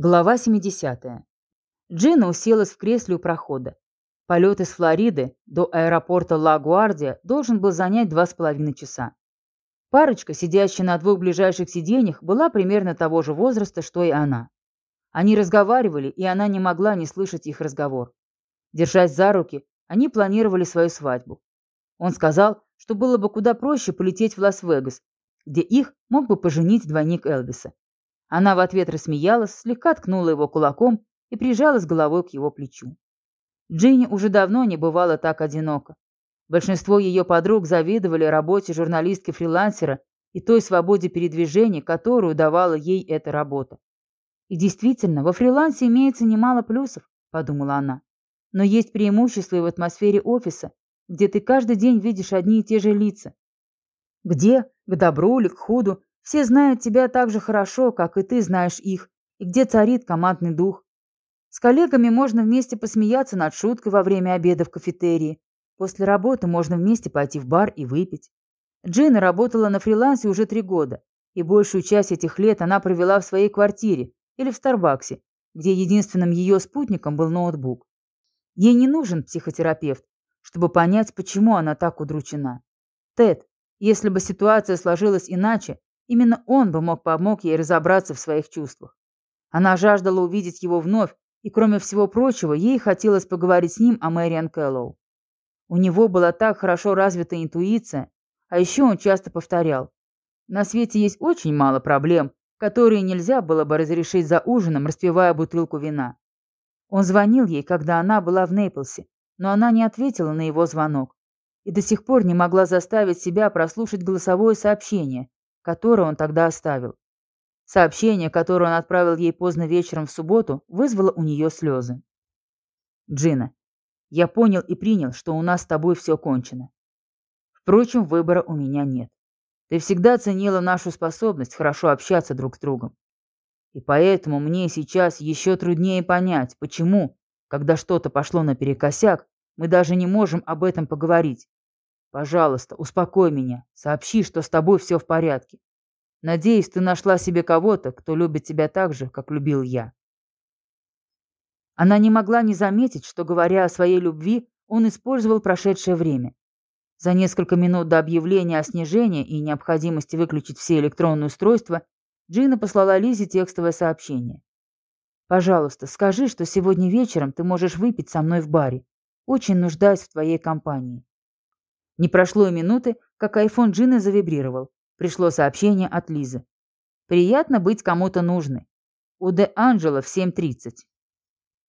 Глава 70. Джина уселась в кресле у прохода. Полет из Флориды до аэропорта Ла-Гуардия должен был занять два с половиной часа. Парочка, сидящая на двух ближайших сиденьях, была примерно того же возраста, что и она. Они разговаривали, и она не могла не слышать их разговор. Держась за руки, они планировали свою свадьбу. Он сказал, что было бы куда проще полететь в Лас-Вегас, где их мог бы поженить двойник Элвиса. Она в ответ рассмеялась, слегка ткнула его кулаком и прижалась головой к его плечу. Джинни уже давно не бывала так одиноко. Большинство ее подруг завидовали работе журналистки-фрилансера и той свободе передвижения, которую давала ей эта работа. «И действительно, во фрилансе имеется немало плюсов», – подумала она. «Но есть преимущества и в атмосфере офиса, где ты каждый день видишь одни и те же лица. Где, к добру или к худу, все знают тебя так же хорошо, как и ты знаешь их, и где царит командный дух. С коллегами можно вместе посмеяться над шуткой во время обеда в кафетерии. После работы можно вместе пойти в бар и выпить. Джина работала на фрилансе уже три года, и большую часть этих лет она провела в своей квартире или в Старбаксе, где единственным ее спутником был ноутбук. Ей не нужен психотерапевт, чтобы понять, почему она так удручена. Тед, если бы ситуация сложилась иначе, Именно он бы мог помог ей разобраться в своих чувствах. Она жаждала увидеть его вновь, и, кроме всего прочего, ей хотелось поговорить с ним о Мэриан Кэллоу. У него была так хорошо развита интуиция, а еще он часто повторял. На свете есть очень мало проблем, которые нельзя было бы разрешить за ужином, распивая бутылку вина. Он звонил ей, когда она была в Нейплсе, но она не ответила на его звонок и до сих пор не могла заставить себя прослушать голосовое сообщение, которое он тогда оставил. Сообщение, которое он отправил ей поздно вечером в субботу, вызвало у нее слезы. «Джина, я понял и принял, что у нас с тобой все кончено. Впрочем, выбора у меня нет. Ты всегда ценила нашу способность хорошо общаться друг с другом. И поэтому мне сейчас еще труднее понять, почему, когда что-то пошло наперекосяк, мы даже не можем об этом поговорить. Пожалуйста, успокой меня, сообщи, что с тобой все в порядке. Надеюсь, ты нашла себе кого-то, кто любит тебя так же, как любил я. Она не могла не заметить, что, говоря о своей любви, он использовал прошедшее время. За несколько минут до объявления о снижении и необходимости выключить все электронные устройства, Джина послала Лизе текстовое сообщение. «Пожалуйста, скажи, что сегодня вечером ты можешь выпить со мной в баре. Очень нуждаюсь в твоей компании. Не прошло и минуты, как айфон Джины завибрировал. Пришло сообщение от Лизы. «Приятно быть кому-то нужной. У Де Анджело в 7.30».